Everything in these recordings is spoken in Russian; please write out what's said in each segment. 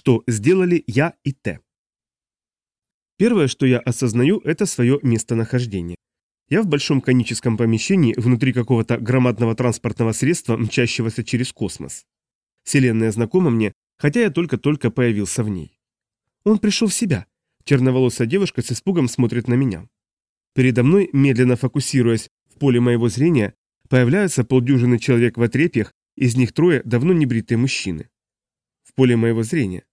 что сделали я и Т. Первое, что я осознаю, это свое местонахождение. Я в большом коническом помещении внутри какого-то громадного транспортного средства, мчащегося через космос. Вселенная знакома мне, хотя я только-только появился в ней. Он пришел в себя. Черноволосая девушка с испугом смотрит на меня. Передо мной, медленно фокусируясь в поле моего зрения, появляются полдюжины человек в отрепьях, из них трое давно небритые мужчины. В поле моего зрения.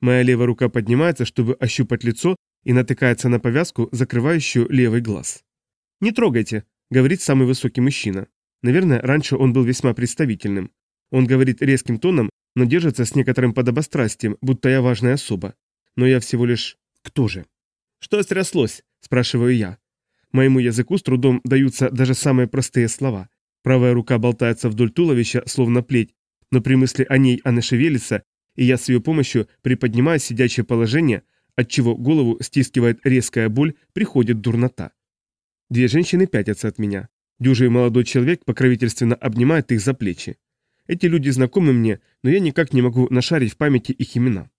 Моя левая рука поднимается, чтобы ощупать лицо, и натыкается на повязку, закрывающую левый глаз. «Не трогайте», — говорит самый высокий мужчина. Наверное, раньше он был весьма представительным. Он говорит резким тоном, но держится с некоторым подобострастием, будто я важная особа. Но я всего лишь... Кто же? «Что стряслось?» – спрашиваю я. Моему языку с трудом даются даже самые простые слова. Правая рука болтается вдоль туловища, словно плеть, но при мысли о ней она шевелится, и я с ее помощью приподнимаю сидячее положение, отчего голову стискивает резкая боль, приходит дурнота. Две женщины пятятся от меня. Дюжий молодой человек покровительственно обнимает их за плечи. Эти люди знакомы мне, но я никак не могу нашарить в памяти их имена.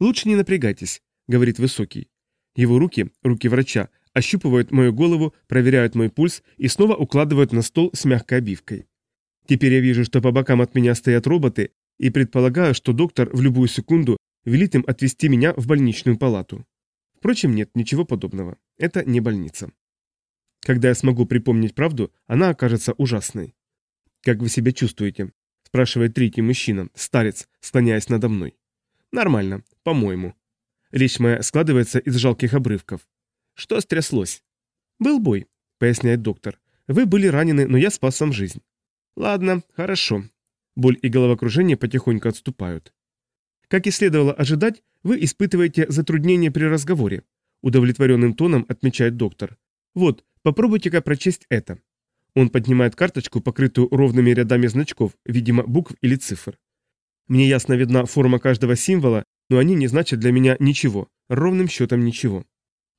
«Лучше не напрягайтесь», — говорит Высокий. Его руки, руки врача, ощупывают мою голову, проверяют мой пульс и снова укладывают на стол с мягкой обивкой. Теперь я вижу, что по бокам от меня стоят роботы, и предполагаю, что доктор в любую секунду велит им отвезти меня в больничную палату. Впрочем, нет, ничего подобного. Это не больница. Когда я смогу припомнить правду, она окажется ужасной. «Как вы себя чувствуете?» – спрашивает третий мужчина, старец, склоняясь надо мной. «Нормально, по-моему». Речь моя складывается из жалких обрывков. «Что стряслось?» «Был бой», — поясняет доктор. «Вы были ранены, но я спас вам жизнь». «Ладно, хорошо». Боль и головокружение потихоньку отступают. Как и следовало ожидать, вы испытываете затруднения при разговоре, удовлетворенным тоном отмечает доктор. Вот, попробуйте-ка прочесть это. Он поднимает карточку, покрытую ровными рядами значков, видимо, букв или цифр. Мне ясно видна форма каждого символа, но они не значат для меня ничего, ровным счетом ничего.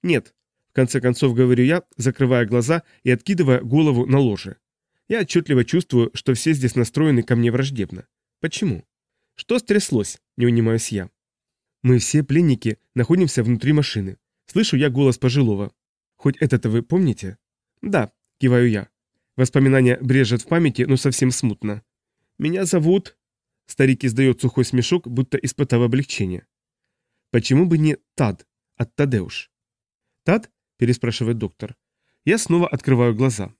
Нет, в конце концов говорю я, закрывая глаза и откидывая голову на ложе. Я отчетливо чувствую, что все здесь настроены ко мне враждебно. Почему? Что стряслось? Не унимаюсь я. Мы все пленники находимся внутри машины. Слышу я голос пожилого. Хоть это-то вы помните? Да, киваю я. Воспоминания брежет в памяти, но совсем смутно. Меня зовут... Старик издает сухой смешок, будто испытав облегчение. Почему бы не Тад, от Тадеуш? Тад? переспрашивает доктор. Я снова открываю глаза.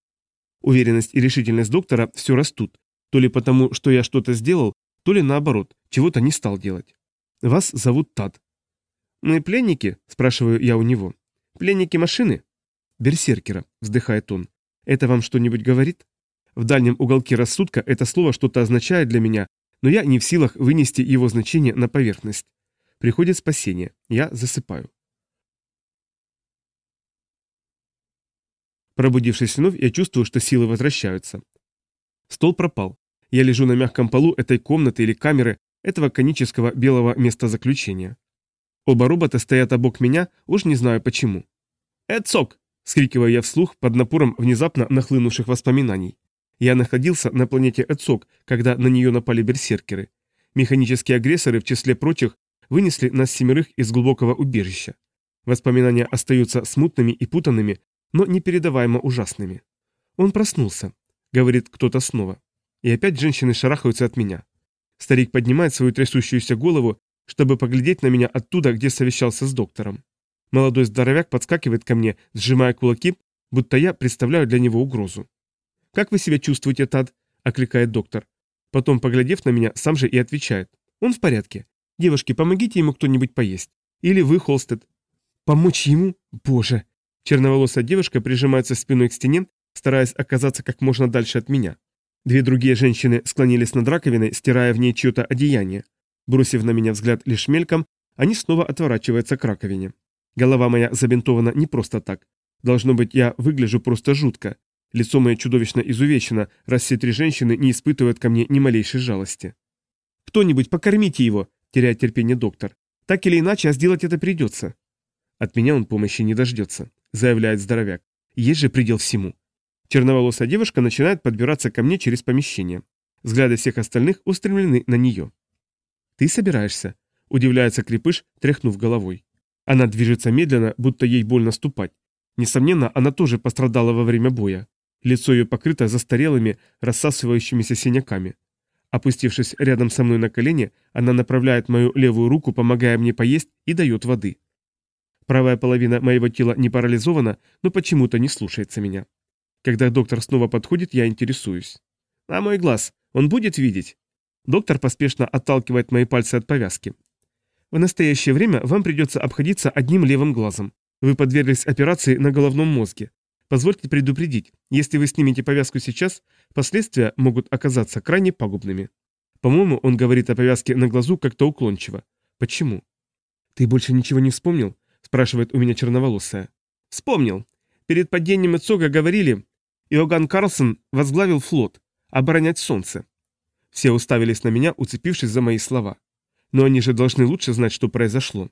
Уверенность и решительность доктора все растут, то ли потому, что я что-то сделал, то ли наоборот, чего-то не стал делать. Вас зовут Тад. Мы пленники? спрашиваю я у него. Пленники машины? Берсеркера, вздыхает он. Это вам что-нибудь говорит? В дальнем уголке рассудка это слово что-то означает для меня, но я не в силах вынести его значение на поверхность. Приходит спасение. Я засыпаю. Пробудившись вновь, я чувствую, что силы возвращаются. Стол пропал. Я лежу на мягком полу этой комнаты или камеры, этого конического белого места заключения. Оба робота стоят обок меня, уж не знаю почему. «Эдсок!» — скрикиваю я вслух под напором внезапно нахлынувших воспоминаний. Я находился на планете Эцок, когда на нее напали берсеркеры. Механические агрессоры, в числе прочих, вынесли нас семерых из глубокого убежища. Воспоминания остаются смутными и путанными, но непередаваемо ужасными. «Он проснулся», — говорит кто-то снова. И опять женщины шарахаются от меня. Старик поднимает свою трясущуюся голову, чтобы поглядеть на меня оттуда, где совещался с доктором. Молодой здоровяк подскакивает ко мне, сжимая кулаки, будто я представляю для него угрозу. «Как вы себя чувствуете, Тад?» – окликает доктор. Потом, поглядев на меня, сам же и отвечает. «Он в порядке. Девушки, помогите ему кто-нибудь поесть. Или вы, Холстед». «Помочь ему? Боже!» Черноволосая девушка прижимается спиной к стене, стараясь оказаться как можно дальше от меня. Две другие женщины склонились над раковиной, стирая в ней чье-то одеяние. Бросив на меня взгляд лишь мельком, они снова отворачиваются к раковине. Голова моя забинтована не просто так. Должно быть, я выгляжу просто жутко. Лицо мое чудовищно изувечено, раз все три женщины не испытывают ко мне ни малейшей жалости. «Кто-нибудь покормите его!» – теряет терпение доктор. «Так или иначе, а сделать это придется». «От меня он помощи не дождется», – заявляет здоровяк. «Есть же предел всему». Черноволосая девушка начинает подбираться ко мне через помещение. Взгляды всех остальных устремлены на нее. «Ты собираешься?» Удивляется крепыш, тряхнув головой. Она движется медленно, будто ей больно ступать. Несомненно, она тоже пострадала во время боя. Лицо ее покрыто застарелыми, рассасывающимися синяками. Опустившись рядом со мной на колени, она направляет мою левую руку, помогая мне поесть, и дает воды. Правая половина моего тела не парализована, но почему-то не слушается меня. Когда доктор снова подходит, я интересуюсь. «А мой глаз, он будет видеть?» Доктор поспешно отталкивает мои пальцы от повязки. «В настоящее время вам придется обходиться одним левым глазом. Вы подверглись операции на головном мозге. Позвольте предупредить, если вы снимете повязку сейчас, последствия могут оказаться крайне пагубными. По-моему, он говорит о повязке на глазу как-то уклончиво. Почему? Ты больше ничего не вспомнил? Спрашивает у меня черноволосая. Вспомнил. Перед падением Эцога говорили, Иоганн Карлсон возглавил флот, оборонять солнце. Все уставились на меня, уцепившись за мои слова. Но они же должны лучше знать, что произошло.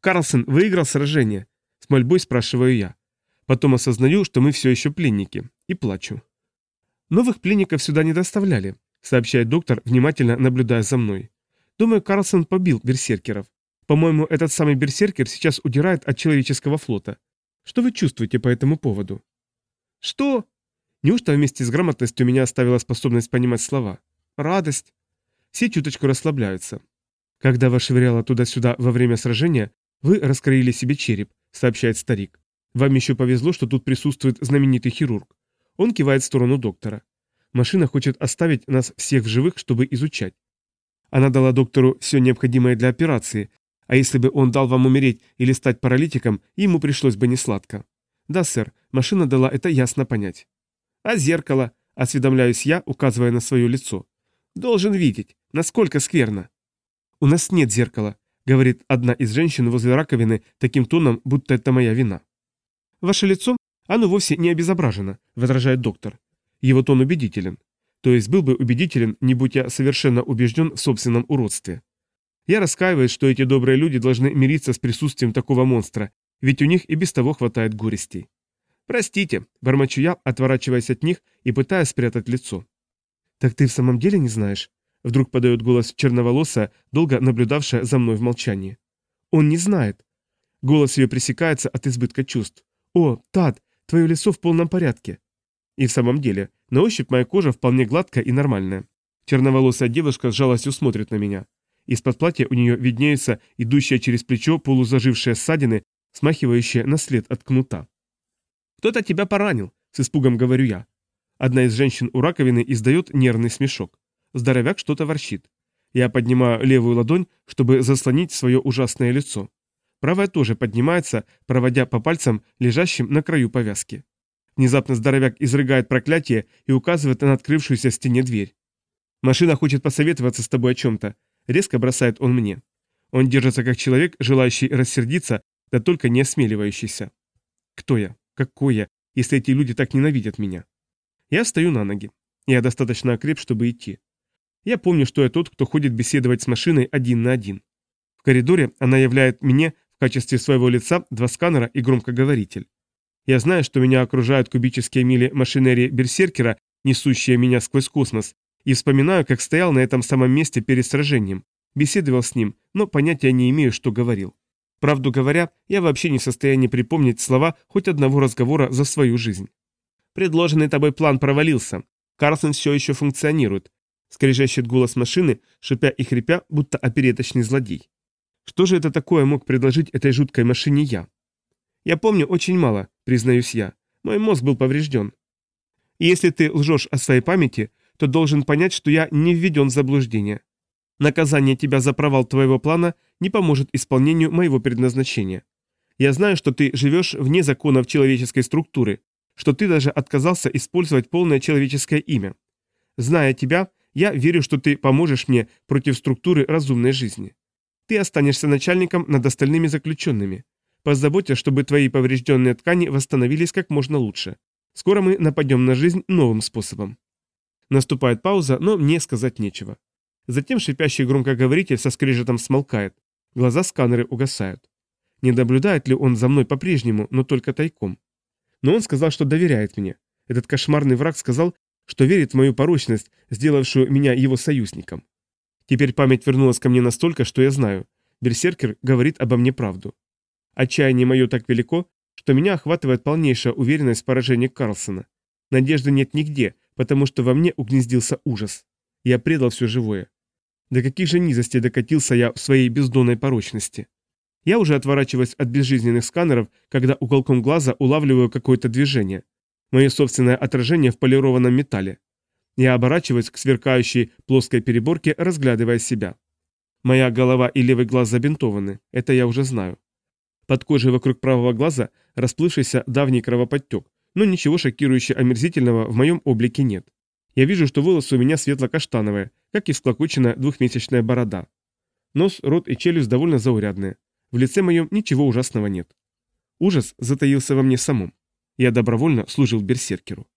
Карлсон выиграл сражение. С мольбой спрашиваю я. Потом осознаю, что мы все еще пленники, и плачу. Новых пленников сюда не доставляли, сообщает доктор, внимательно наблюдая за мной. Думаю, Карлсон побил берсеркеров. По-моему, этот самый берсеркер сейчас удирает от человеческого флота. Что вы чувствуете по этому поводу? Что? Неужто вместе с грамотностью меня оставила способность понимать слова? Радость. Все чуточку расслабляются. Когда вас швыряло туда-сюда во время сражения, вы раскроили себе череп, сообщает старик. Вам еще повезло, что тут присутствует знаменитый хирург. Он кивает в сторону доктора. Машина хочет оставить нас всех в живых, чтобы изучать. Она дала доктору все необходимое для операции, а если бы он дал вам умереть или стать паралитиком, ему пришлось бы несладко. Да, сэр, машина дала это ясно понять. А зеркало, осведомляюсь я, указывая на свое лицо. Должен видеть, насколько скверно. У нас нет зеркала, говорит одна из женщин возле раковины таким тоном, будто это моя вина. «Ваше лицо, оно вовсе не обезображено», — возражает доктор. Его тон убедителен. То есть был бы убедителен, не будь я совершенно убежден в собственном уродстве. Я раскаиваюсь, что эти добрые люди должны мириться с присутствием такого монстра, ведь у них и без того хватает горестей. «Простите», — бормочу я, отворачиваясь от них и пытаясь спрятать лицо. «Так ты в самом деле не знаешь?» — вдруг подает голос черноволосая, долго наблюдавшая за мной в молчании. «Он не знает». Голос ее пресекается от избытка чувств. «О, Тад, твое лицо в полном порядке». И в самом деле, на ощупь моя кожа вполне гладкая и нормальная. Черноволосая девушка с жалостью смотрит на меня. Из-под платья у нее виднеются идущие через плечо полузажившие ссадины, смахивающие на след от кнута. «Кто-то тебя поранил», — с испугом говорю я. Одна из женщин у раковины издает нервный смешок. Здоровяк что-то ворчит. Я поднимаю левую ладонь, чтобы заслонить свое ужасное лицо. Правая тоже поднимается, проводя по пальцам, лежащим на краю повязки. Внезапно здоровяк изрыгает проклятие и указывает на открывшуюся стене дверь. «Машина хочет посоветоваться с тобой о чем-то», — резко бросает он мне. Он держится как человек, желающий рассердиться, да только не осмеливающийся. Кто я? Какой я, если эти люди так ненавидят меня? Я стою на ноги. Я достаточно окреп, чтобы идти. Я помню, что я тот, кто ходит беседовать с машиной один на один. В коридоре она являет мне в качестве своего лица два сканера и громкоговоритель. Я знаю, что меня окружают кубические мили машинерии Берсеркера, несущие меня сквозь космос, и вспоминаю, как стоял на этом самом месте перед сражением, беседовал с ним, но понятия не имею, что говорил. Правду говоря, я вообще не в состоянии припомнить слова хоть одного разговора за свою жизнь. Предложенный тобой план провалился. Карлсон все еще функционирует. Скрежещет голос машины, шипя и хрипя, будто опереточный злодей. Что же это такое мог предложить этой жуткой машине я? Я помню очень мало, признаюсь я. Мой мозг был поврежден. Если ты лжешь о своей памяти, то должен понять, что я не введен в заблуждение. Наказание тебя за провал твоего плана не поможет исполнению моего предназначения. Я знаю, что ты живешь вне законов человеческой структуры, что ты даже отказался использовать полное человеческое имя. Зная тебя, я верю, что ты поможешь мне против структуры разумной жизни. Ты останешься начальником над остальными заключенными. Позаботься, чтобы твои поврежденные ткани восстановились как можно лучше. Скоро мы нападем на жизнь новым способом. Наступает пауза, но мне сказать нечего. Затем шипящий громкоговоритель со скрежетом смолкает. Глаза сканеры угасают. Не наблюдает ли он за мной по-прежнему, но только тайком? Но он сказал, что доверяет мне. Этот кошмарный враг сказал, что верит в мою порочность, сделавшую меня его союзником. Теперь память вернулась ко мне настолько, что я знаю. Берсеркер говорит обо мне правду. Отчаяние мое так велико, что меня охватывает полнейшая уверенность в поражении Карлсона. Надежды нет нигде, потому что во мне угнездился ужас. Я предал все живое. До каких же низостей докатился я в своей бездонной порочности. Я уже отворачиваюсь от безжизненных сканеров, когда уголком глаза улавливаю какое-то движение. Мое собственное отражение в полированном металле. Я оборачиваюсь к сверкающей плоской переборке, разглядывая себя. Моя голова и левый глаз забинтованы, это я уже знаю. Под кожей вокруг правого глаза расплывшийся давний кровоподтек, но ничего шокирующе омерзительного в моем облике нет. Я вижу, что волосы у меня светло-каштановые, как и всклокоченная двухмесячная борода. Нос, рот и челюсть довольно заурядные. В лице моем ничего ужасного нет. Ужас затаился во мне самом. Я добровольно служил берсеркеру.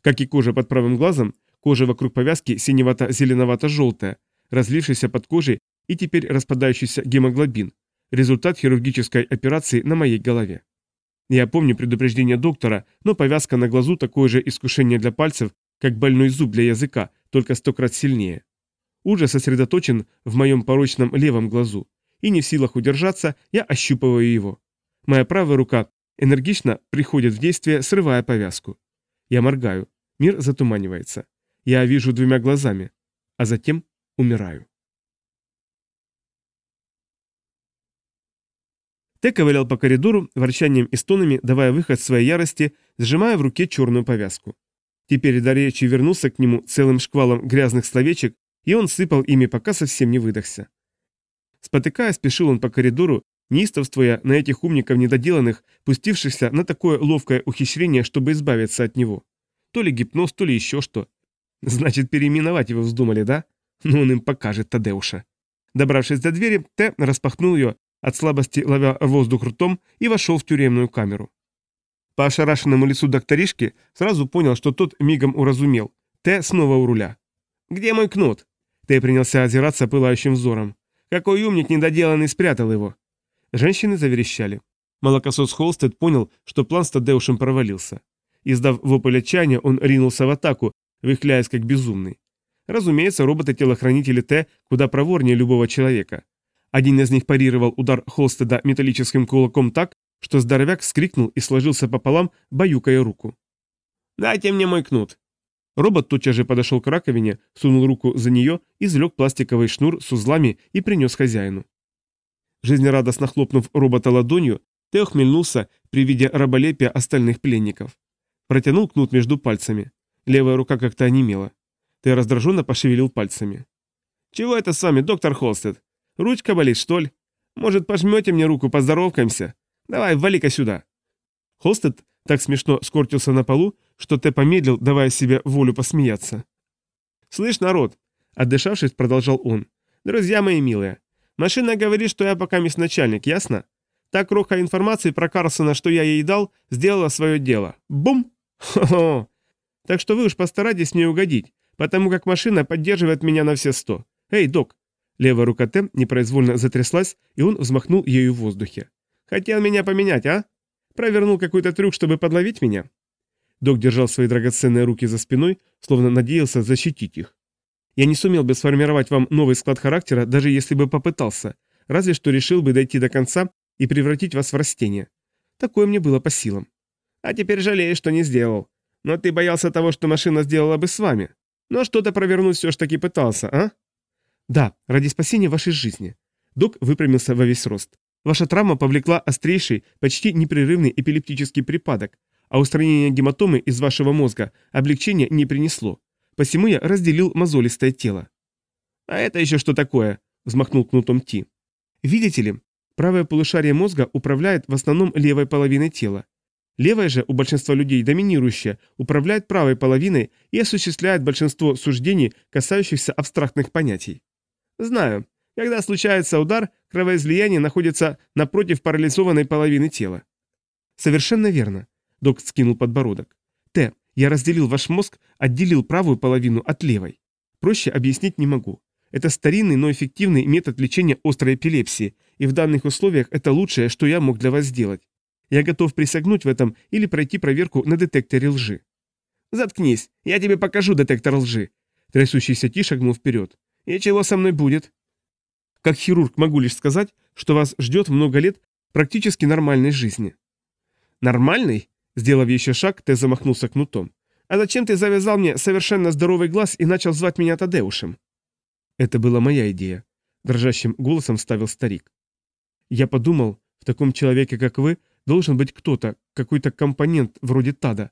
Как и кожа под правым глазом, кожа вокруг повязки синевато-зеленовато-желтая, разлившаяся под кожей и теперь распадающийся гемоглобин, результат хирургической операции на моей голове. Я помню предупреждение доктора, но повязка на глазу такое же искушение для пальцев, как больной зуб для языка, только сто крат сильнее. Ужас сосредоточен в моем порочном левом глазу, и не в силах удержаться, я ощупываю его. Моя правая рука энергично приходит в действие, срывая повязку. Я моргаю, мир затуманивается. Я вижу двумя глазами, а затем умираю. Т ковылял по коридору, ворчанием и стонами, давая выход своей ярости, сжимая в руке черную повязку. Теперь до речи вернулся к нему целым шквалом грязных словечек, и он сыпал ими, пока совсем не выдохся. Спотыкая, спешил он по коридору, неистовствуя на этих умников недоделанных, пустившихся на такое ловкое ухищрение, чтобы избавиться от него. То ли гипноз, то ли еще что. Значит, переименовать его вздумали, да? Ну, он им покажет Тадеуша. Добравшись до двери, Т распахнул ее, от слабости ловя воздух ртом, и вошел в тюремную камеру. По ошарашенному лицу докторишки сразу понял, что тот мигом уразумел. Т снова у руля. «Где мой кнут?» Т принялся озираться пылающим взором. «Какой умник недоделанный спрятал его!» Женщины заверещали. Молокосос Холстед понял, что план с Тадеушем провалился. Издав вопль отчаяния, он ринулся в атаку, выхляясь как безумный. Разумеется, роботы-телохранители Т куда проворнее любого человека. Один из них парировал удар Холстеда металлическим кулаком так, что здоровяк вскрикнул и сложился пополам, баюкая руку. «Дайте мне мой кнут!» Робот тотчас же подошел к раковине, сунул руку за нее, извлек пластиковый шнур с узлами и принес хозяину. Жизнерадостно хлопнув робота ладонью, Тео хмельнулся при виде раболепия остальных пленников. Протянул кнут между пальцами. Левая рука как-то онемела. Ты раздраженно пошевелил пальцами. «Чего это с вами, доктор Холстед? Ручка болит, что ли? Может, пожмете мне руку, поздоровкаемся? Давай, вали-ка сюда». Холстед так смешно скорчился на полу, что Т помедлил, давая себе волю посмеяться. «Слышь, народ!» – отдышавшись, продолжал он. «Друзья мои милые, машина говорит, что я пока мест начальник, ясно? Та кроха информации про Карлсона, что я ей дал, сделала свое дело. Бум! Хо-хо! Так что вы уж постарайтесь мне угодить, потому как машина поддерживает меня на все сто. Эй, док!» Левая рука Т непроизвольно затряслась, и он взмахнул ею в воздухе. «Хотел меня поменять, а? Провернул какой-то трюк, чтобы подловить меня?» Док держал свои драгоценные руки за спиной, словно надеялся защитить их. «Я не сумел бы сформировать вам новый склад характера, даже если бы попытался, разве что решил бы дойти до конца и превратить вас в растение. Такое мне было по силам. А теперь жалею, что не сделал. Но ты боялся того, что машина сделала бы с вами. Но что-то провернуть все ж таки пытался, а? Да, ради спасения вашей жизни. Док выпрямился во весь рост. Ваша травма повлекла острейший, почти непрерывный эпилептический припадок, а устранение гематомы из вашего мозга облегчения не принесло. Посему я разделил мозолистое тело. «А это еще что такое?» – взмахнул кнутом Ти. «Видите ли, правое полушарие мозга управляет в основном левой половиной тела. Левая же у большинства людей доминирующая, управляет правой половиной и осуществляет большинство суждений, касающихся абстрактных понятий. Знаю, когда случается удар, кровоизлияние находится напротив парализованной половины тела. Совершенно верно. Док скинул подбородок. Т, я разделил ваш мозг, отделил правую половину от левой. Проще объяснить не могу. Это старинный, но эффективный метод лечения острой эпилепсии, и в данных условиях это лучшее, что я мог для вас сделать. Я готов присягнуть в этом или пройти проверку на детекторе лжи. Заткнись, я тебе покажу детектор лжи. Трясущийся Ти шагнул вперед. И чего со мной будет? Как хирург могу лишь сказать, что вас ждет много лет практически нормальной жизни. Нормальный? Сделав еще шаг, ты замахнулся кнутом. А зачем ты завязал мне совершенно здоровый глаз и начал звать меня Тадеушем? Это была моя идея. Дрожащим голосом вставил старик. Я подумал, в таком человеке, как вы, должен быть кто-то, какой-то компонент вроде Тада.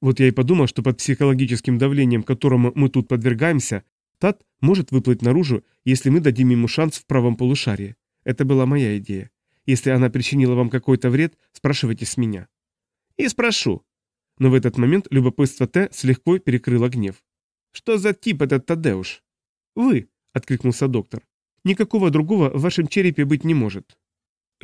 Вот я и подумал, что под психологическим давлением, которому мы тут подвергаемся, Тад может выплыть наружу, если мы дадим ему шанс в правом полушарии. Это была моя идея. Если она причинила вам какой-то вред, спрашивайте с меня. И спрошу. Но в этот момент любопытство Т слегка перекрыло гнев. Что за тип этот Тадеуш? Вы, откликнулся доктор. Никакого другого в вашем черепе быть не может.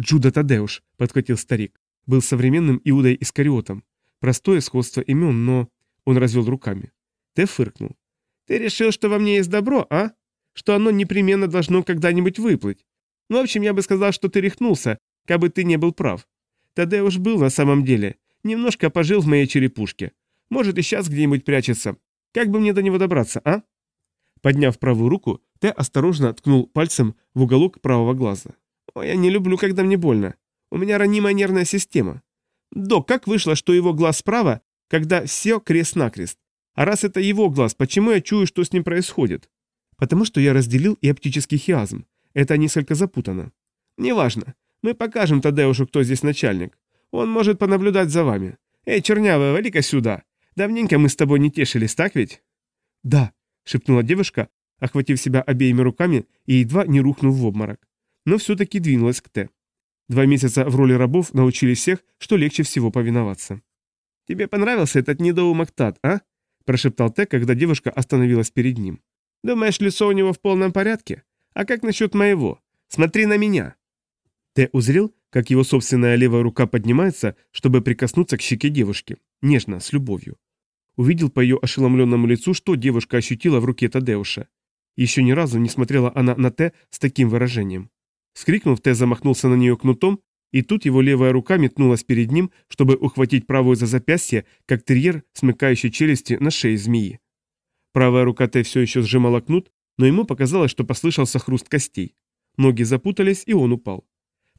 Джуда Тадеуш, подхватил старик, был современным Иудой Искариотом. Простое сходство имен, но... Он развел руками. Т фыркнул. Ты решил, что во мне есть добро, а? Что оно непременно должно когда-нибудь выплыть. Ну, в общем, я бы сказал, что ты рехнулся, как бы ты не был прав. Тадеуш был на самом деле. Немножко пожил в моей черепушке. Может, и сейчас где-нибудь прячется. Как бы мне до него добраться, а? Подняв правую руку, Т осторожно ткнул пальцем в уголок правого глаза. «Ой, я не люблю, когда мне больно. У меня ранимая нервная система. Док, как вышло, что его глаз справа, когда все крест-накрест? А раз это его глаз, почему я чую, что с ним происходит? Потому что я разделил и оптический хиазм. Это несколько запутано. Неважно. Мы покажем Тадеушу, кто здесь начальник. Он может понаблюдать за вами. Эй, чернявая, вали-ка сюда. Давненько мы с тобой не тешились, так ведь? Да, шепнула девушка, охватив себя обеими руками и едва не рухнув в обморок. Но все-таки двинулась к Т. Два месяца в роли рабов научили всех, что легче всего повиноваться. «Тебе понравился этот недоумок Тат, а?» – прошептал Т, когда девушка остановилась перед ним. «Думаешь, лицо у него в полном порядке? А как насчет моего? Смотри на меня!» Т узрел, как его собственная левая рука поднимается, чтобы прикоснуться к щеке девушки, нежно, с любовью. Увидел по ее ошеломленному лицу, что девушка ощутила в руке Тадеуша. Еще ни разу не смотрела она на Т с таким выражением. Скрикнув, Т замахнулся на нее кнутом, и тут его левая рука метнулась перед ним, чтобы ухватить правую за запястье, как терьер, смыкающий челюсти на шее змеи. Правая рука Т все еще сжимала кнут, но ему показалось, что послышался хруст костей. Ноги запутались, и он упал.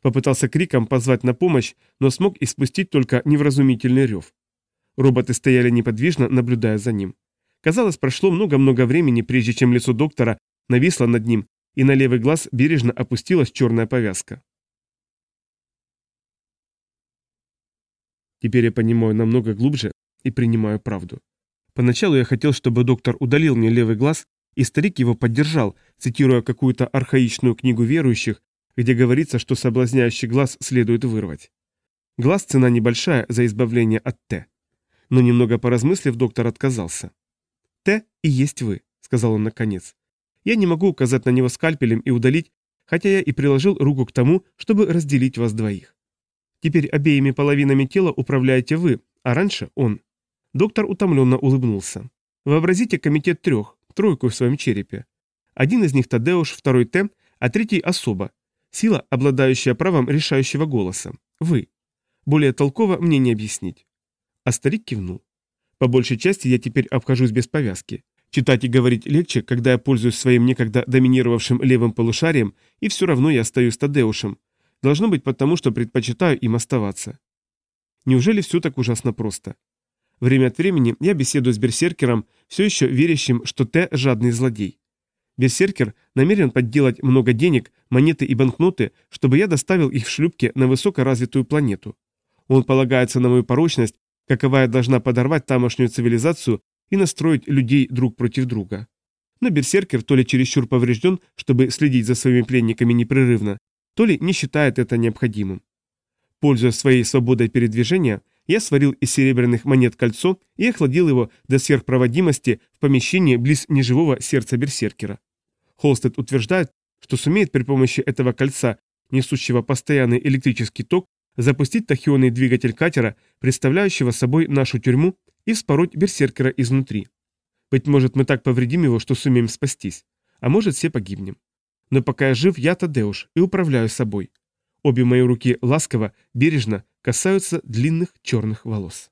Попытался криком позвать на помощь, но смог испустить только невразумительный рев. Роботы стояли неподвижно, наблюдая за ним. Казалось, прошло много-много времени, прежде чем лицо доктора нависло над ним, и на левый глаз бережно опустилась черная повязка. Теперь я понимаю намного глубже и принимаю правду. Поначалу я хотел, чтобы доктор удалил мне левый глаз, и старик его поддержал, цитируя какую-то архаичную книгу верующих, где говорится, что соблазняющий глаз следует вырвать. Глаз цена небольшая за избавление от Т. Но немного поразмыслив, доктор отказался. «Т и есть вы», — сказал он наконец. «Я не могу указать на него скальпелем и удалить, хотя я и приложил руку к тому, чтобы разделить вас двоих. Теперь обеими половинами тела управляете вы, а раньше он». Доктор утомленно улыбнулся. «Вообразите комитет трех, тройку в своем черепе. Один из них Тадеуш, второй Т, а третий особо, Сила, обладающая правом решающего голоса. Вы. Более толково мне не объяснить. А старик кивнул. По большей части я теперь обхожусь без повязки. Читать и говорить легче, когда я пользуюсь своим некогда доминировавшим левым полушарием, и все равно я остаюсь Тадеушем. Должно быть потому, что предпочитаю им оставаться. Неужели все так ужасно просто? Время от времени я беседую с берсеркером, все еще верящим, что Т – жадный злодей. Берсеркер намерен подделать много денег, монеты и банкноты, чтобы я доставил их в шлюпке на высокоразвитую планету. Он полагается на мою порочность, каковая должна подорвать тамошнюю цивилизацию и настроить людей друг против друга. Но Берсеркер то ли чересчур поврежден, чтобы следить за своими пленниками непрерывно, то ли не считает это необходимым. Пользуясь своей свободой передвижения, я сварил из серебряных монет кольцо и охладил его до сверхпроводимости в помещении близ неживого сердца берсеркера. Холстед утверждает, что сумеет при помощи этого кольца, несущего постоянный электрический ток, запустить тахионный двигатель катера, представляющего собой нашу тюрьму, и вспороть берсеркера изнутри. Быть может, мы так повредим его, что сумеем спастись, а может, все погибнем. Но пока я жив, я Тадеуш и управляю собой. Обе мои руки ласково, бережно касаются длинных черных волос.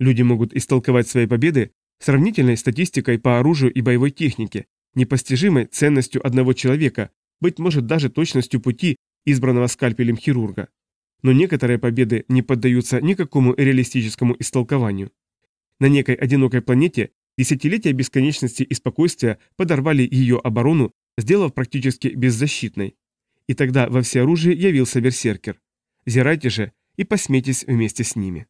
Люди могут истолковать свои победы сравнительной статистикой по оружию и боевой технике, непостижимой ценностью одного человека, быть может даже точностью пути, избранного скальпелем хирурга. Но некоторые победы не поддаются никакому реалистическому истолкованию. На некой одинокой планете десятилетия бесконечности и спокойствия подорвали ее оборону, сделав практически беззащитной. И тогда во всеоружии явился берсеркер. Зирайте же и посмейтесь вместе с ними.